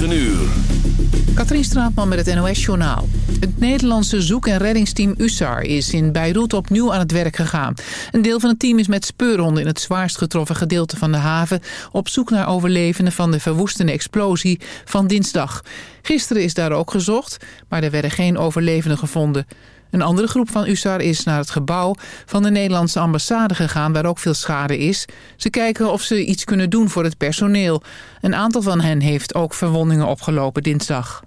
9 uur. Katrien Straatman met het NOS-journaal. Het Nederlandse zoek- en reddingsteam USAR is in Beirut opnieuw aan het werk gegaan. Een deel van het team is met speurhonden in het zwaarst getroffen gedeelte van de haven... op zoek naar overlevenden van de verwoestende explosie van dinsdag. Gisteren is daar ook gezocht, maar er werden geen overlevenden gevonden. Een andere groep van USAR is naar het gebouw van de Nederlandse ambassade gegaan... waar ook veel schade is. Ze kijken of ze iets kunnen doen voor het personeel. Een aantal van hen heeft ook verwondingen opgelopen dinsdag.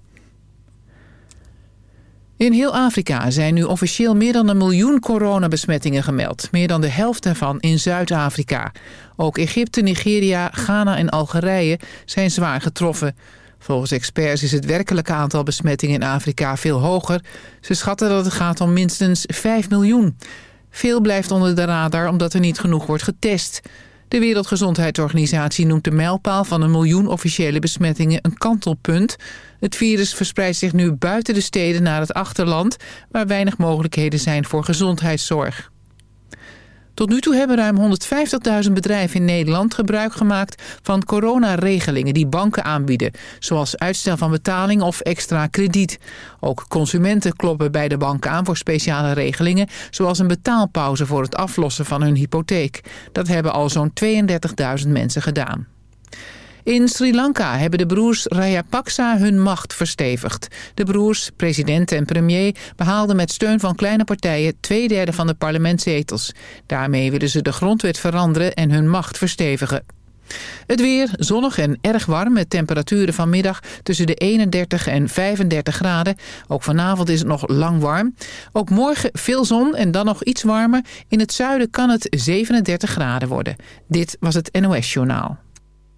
In heel Afrika zijn nu officieel meer dan een miljoen coronabesmettingen gemeld. Meer dan de helft daarvan in Zuid-Afrika. Ook Egypte, Nigeria, Ghana en Algerije zijn zwaar getroffen. Volgens experts is het werkelijke aantal besmettingen in Afrika veel hoger. Ze schatten dat het gaat om minstens 5 miljoen. Veel blijft onder de radar omdat er niet genoeg wordt getest. De Wereldgezondheidsorganisatie noemt de mijlpaal van een miljoen officiële besmettingen een kantelpunt. Het virus verspreidt zich nu buiten de steden naar het achterland... waar weinig mogelijkheden zijn voor gezondheidszorg. Tot nu toe hebben ruim 150.000 bedrijven in Nederland gebruik gemaakt van coronaregelingen die banken aanbieden, zoals uitstel van betaling of extra krediet. Ook consumenten kloppen bij de banken aan voor speciale regelingen, zoals een betaalpauze voor het aflossen van hun hypotheek. Dat hebben al zo'n 32.000 mensen gedaan. In Sri Lanka hebben de broers Rajapaksa hun macht verstevigd. De broers, president en premier, behaalden met steun van kleine partijen... twee derde van de parlementszetels. Daarmee willen ze de grondwet veranderen en hun macht verstevigen. Het weer zonnig en erg warm met temperaturen vanmiddag tussen de 31 en 35 graden. Ook vanavond is het nog lang warm. Ook morgen veel zon en dan nog iets warmer. In het zuiden kan het 37 graden worden. Dit was het NOS Journaal.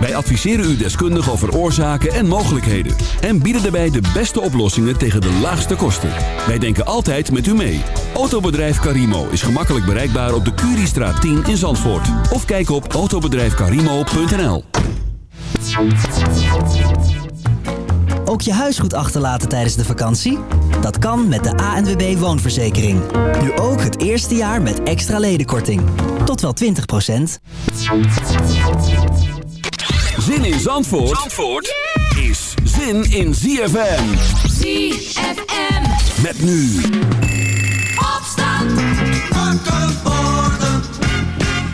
Wij adviseren u deskundig over oorzaken en mogelijkheden. En bieden daarbij de beste oplossingen tegen de laagste kosten. Wij denken altijd met u mee. Autobedrijf Carimo is gemakkelijk bereikbaar op de Curiestraat 10 in Zandvoort. Of kijk op autobedrijfcarimo.nl Ook je huis goed achterlaten tijdens de vakantie? Dat kan met de ANWB Woonverzekering. Nu ook het eerste jaar met extra ledenkorting. Tot wel 20 Zin in Zandvoort, Zandvoort is zin in ZFM. ZFM. Met nu. Opstand. Wakker worden.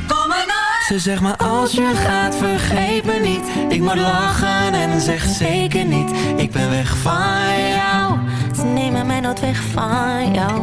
Kom maar naar. Ze zegt maar als je gaat vergeet me niet Ik moet lachen en zeg zeker niet Ik ben weg van jou Ze nemen mij nooit weg van jou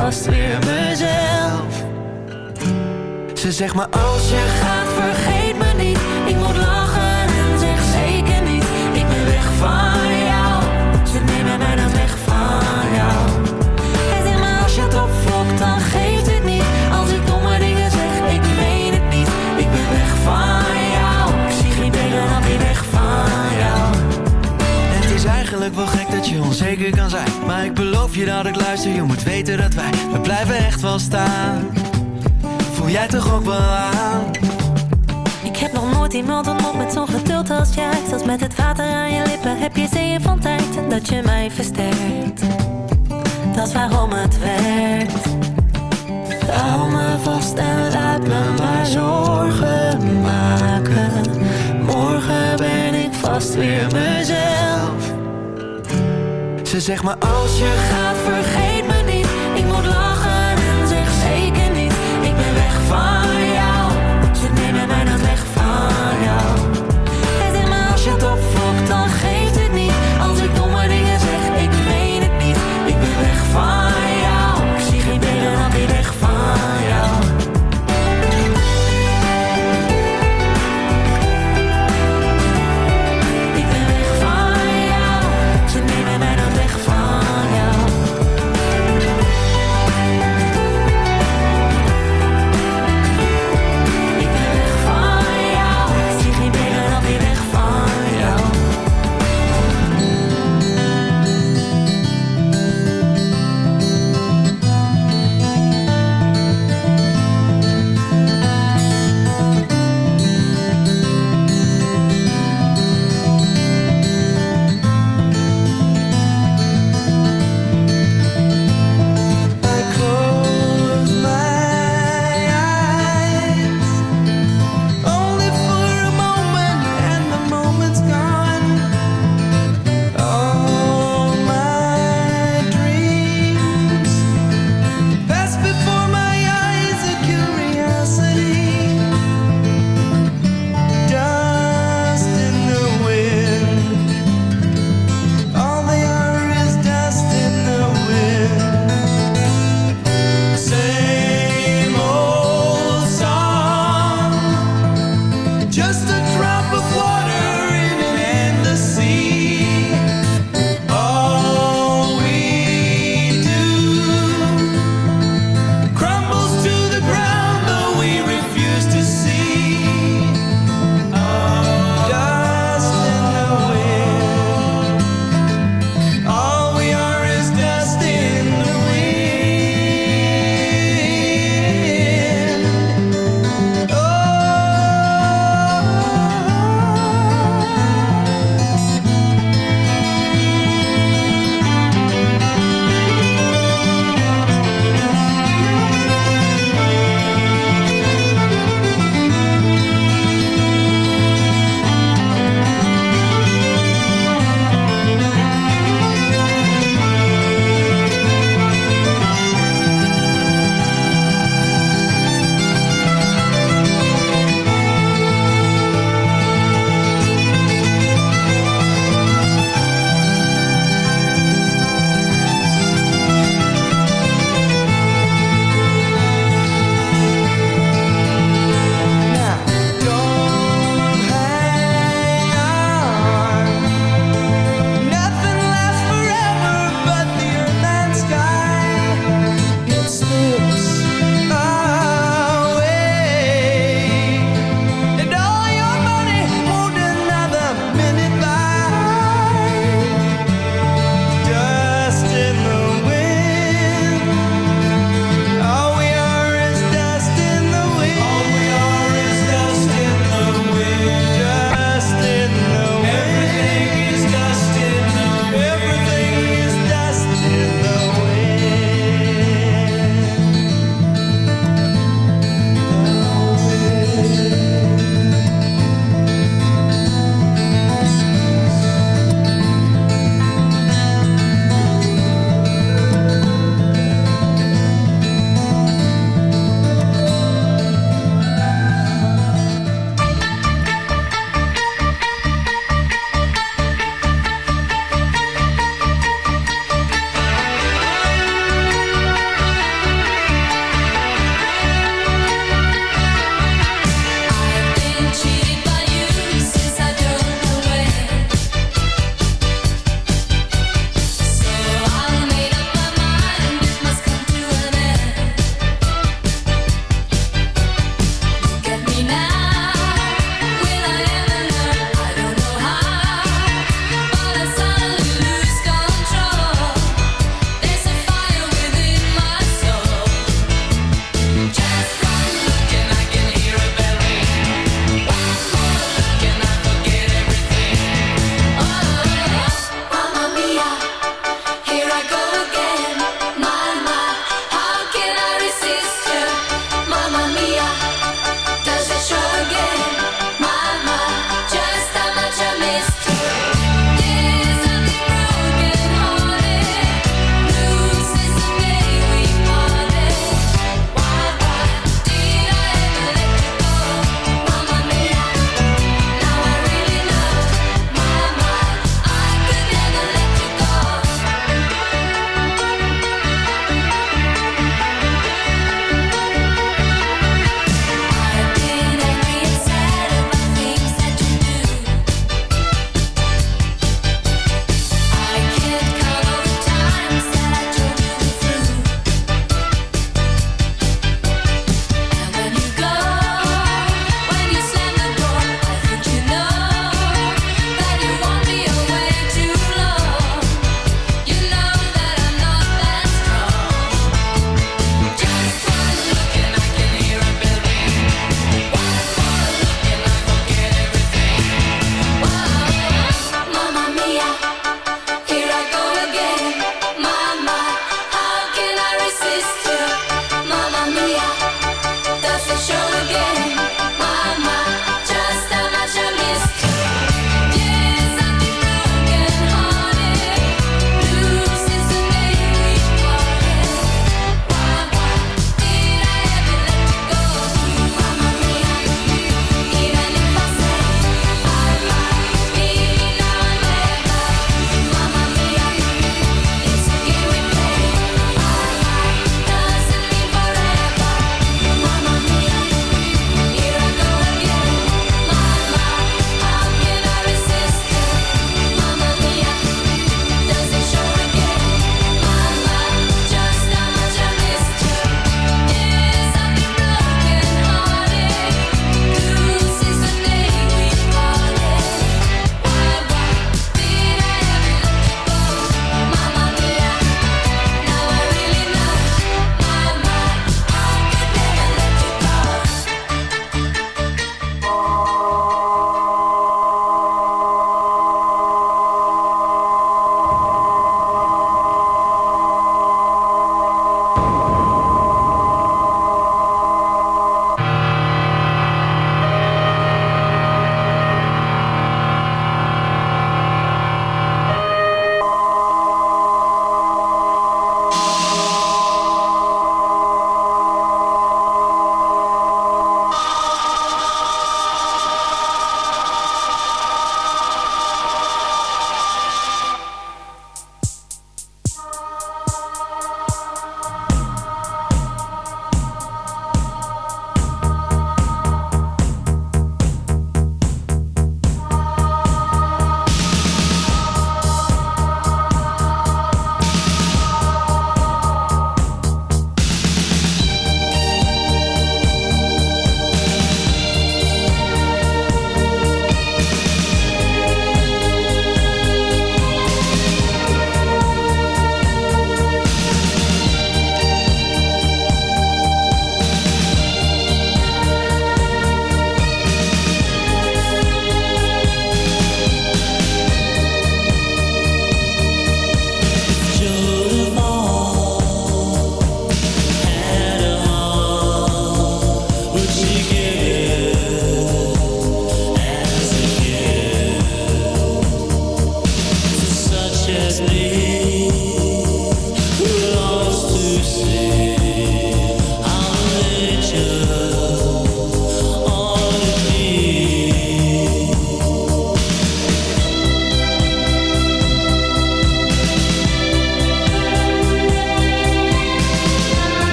vast weer mezelf. Ze zegt maar als je gaat Vergeet luister, je moet weten dat wij We blijven echt wel staan. Voel jij toch ook wel aan? Ik heb nog nooit iemand ontmoet met zo'n geduld als jij. Zelfs met het water aan je lippen heb je zeeën van tijd. Dat je mij versterkt. Dat is waarom het werkt. Hou me vast en laat me maar zorgen maken. Morgen ben ik vast weer mezelf Ze zegt maar als je Gaat vergeet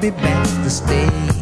be back to stay.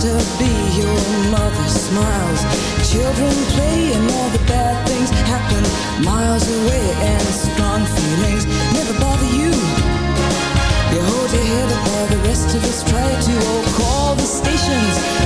to be your mother smiles. Children play and all the bad things happen. Miles away and strong feelings never bother you. You hold your head up while the rest of us try to Oh, call the stations.